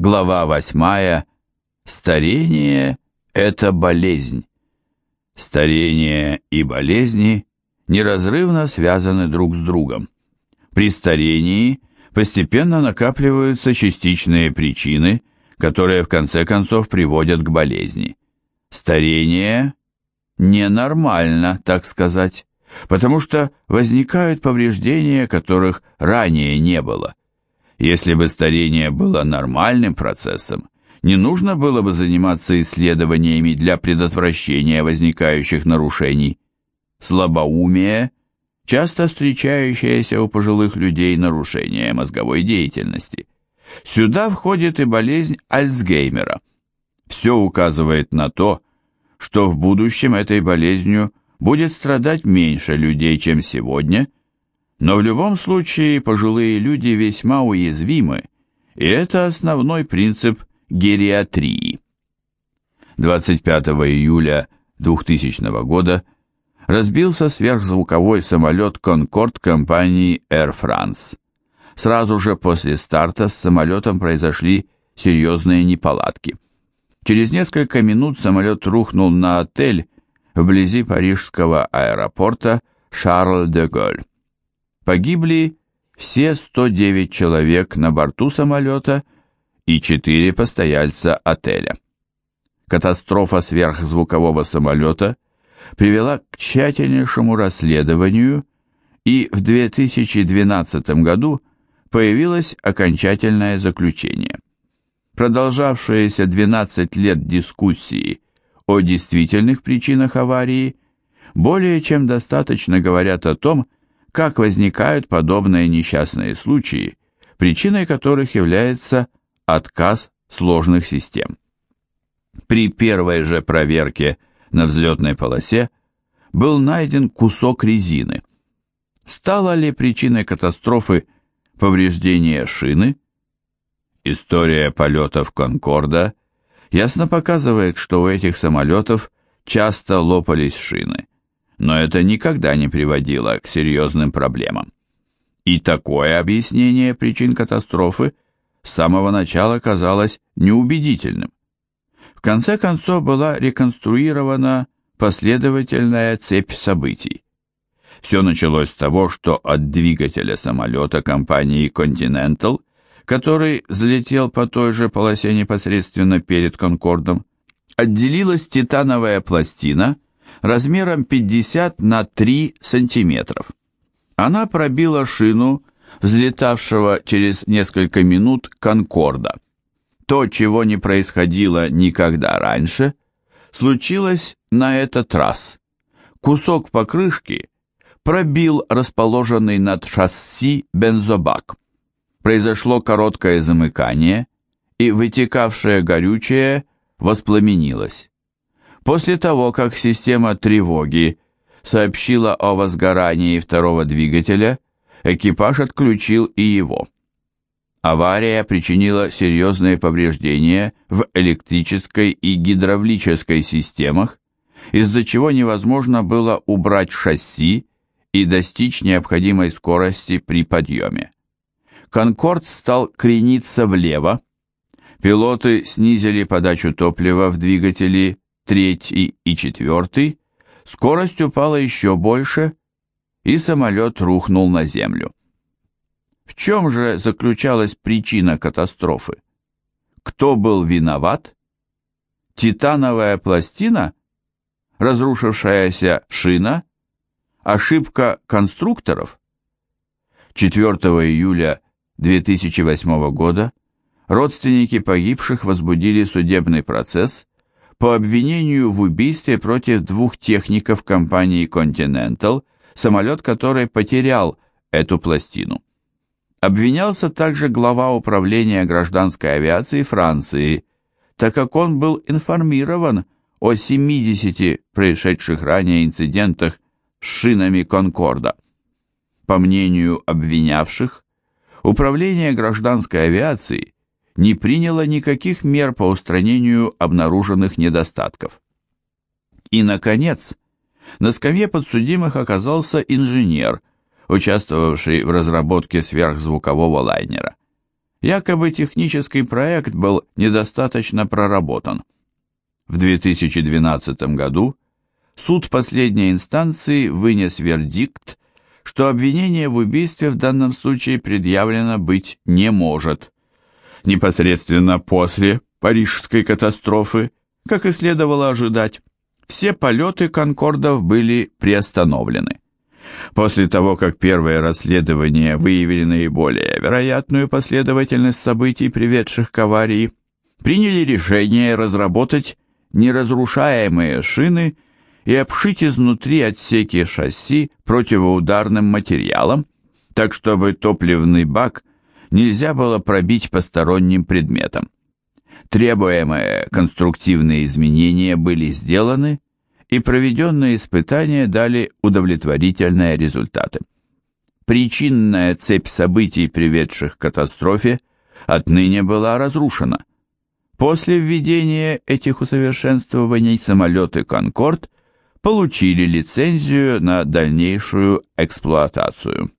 Глава 8. Старение – это болезнь. Старение и болезни неразрывно связаны друг с другом. При старении постепенно накапливаются частичные причины, которые в конце концов приводят к болезни. Старение ненормально, так сказать, потому что возникают повреждения, которых ранее не было. Если бы старение было нормальным процессом, не нужно было бы заниматься исследованиями для предотвращения возникающих нарушений. Слабоумие – часто встречающееся у пожилых людей нарушение мозговой деятельности. Сюда входит и болезнь Альцгеймера. Все указывает на то, что в будущем этой болезнью будет страдать меньше людей, чем сегодня, но в любом случае пожилые люди весьма уязвимы, и это основной принцип гериатрии. 25 июля 2000 года разбился сверхзвуковой самолет «Конкорд» компании Air France. Сразу же после старта с самолетом произошли серьезные неполадки. Через несколько минут самолет рухнул на отель вблизи парижского аэропорта Шарль-де-Голь. Погибли все 109 человек на борту самолета и 4 постояльца отеля. Катастрофа сверхзвукового самолета привела к тщательнейшему расследованию, и в 2012 году появилось окончательное заключение. Продолжавшиеся 12 лет дискуссии о действительных причинах аварии более чем достаточно говорят о том, как возникают подобные несчастные случаи, причиной которых является отказ сложных систем. При первой же проверке на взлетной полосе был найден кусок резины. Стало ли причиной катастрофы повреждение шины? История полетов «Конкорда» ясно показывает, что у этих самолетов часто лопались шины, но это никогда не приводило к серьезным проблемам. И такое объяснение причин катастрофы с самого начала казалось неубедительным. В конце концов была реконструирована последовательная цепь событий. Все началось с того, что от двигателя самолета компании Continental, который взлетел по той же полосе непосредственно перед Конкордом, отделилась титановая пластина размером 50 на 3 сантиметров. Она пробила шину взлетавшего через несколько минут Конкорда – то, чего не происходило никогда раньше, случилось на этот раз. Кусок покрышки пробил расположенный над шасси бензобак. Произошло короткое замыкание, и вытекавшее горючее воспламенилось. После того, как система тревоги сообщила о возгорании второго двигателя, экипаж отключил и его. Авария причинила серьезные повреждения в электрической и гидравлической системах, из-за чего невозможно было убрать шасси и достичь необходимой скорости при подъеме. «Конкорд» стал крениться влево, пилоты снизили подачу топлива в двигатели третий и четвертый, скорость упала еще больше, и самолет рухнул на землю. В чем же заключалась причина катастрофы? Кто был виноват? Титановая пластина? Разрушившаяся шина? Ошибка конструкторов? 4 июля 2008 года родственники погибших возбудили судебный процесс по обвинению в убийстве против двух техников компании Continental, самолет который потерял эту пластину. Обвинялся также глава управления гражданской авиации Франции, так как он был информирован о 70 происшедших ранее инцидентах с шинами «Конкорда». По мнению обвинявших, управление гражданской авиации не приняло никаких мер по устранению обнаруженных недостатков. И, наконец, на скамье подсудимых оказался инженер, участвовавший в разработке сверхзвукового лайнера. якобы технический проект был недостаточно проработан. В 2012 году суд последней инстанции вынес вердикт, что обвинение в убийстве в данном случае предъявлено быть не может. Непосредственно после парижской катастрофы, как и следовало ожидать, все полеты «Конкордов» были приостановлены. После того, как первые расследования выявили наиболее вероятную последовательность событий, приведших к аварии, приняли решение разработать неразрушаемые шины и обшить изнутри отсеки шасси противоударным материалом, так чтобы топливный бак нельзя было пробить посторонним предметом. Требуемые конструктивные изменения были сделаны, и проведенные испытания дали удовлетворительные результаты. Причинная цепь событий, приведших к катастрофе, отныне была разрушена. После введения этих усовершенствований самолеты «Конкорд» получили лицензию на дальнейшую эксплуатацию.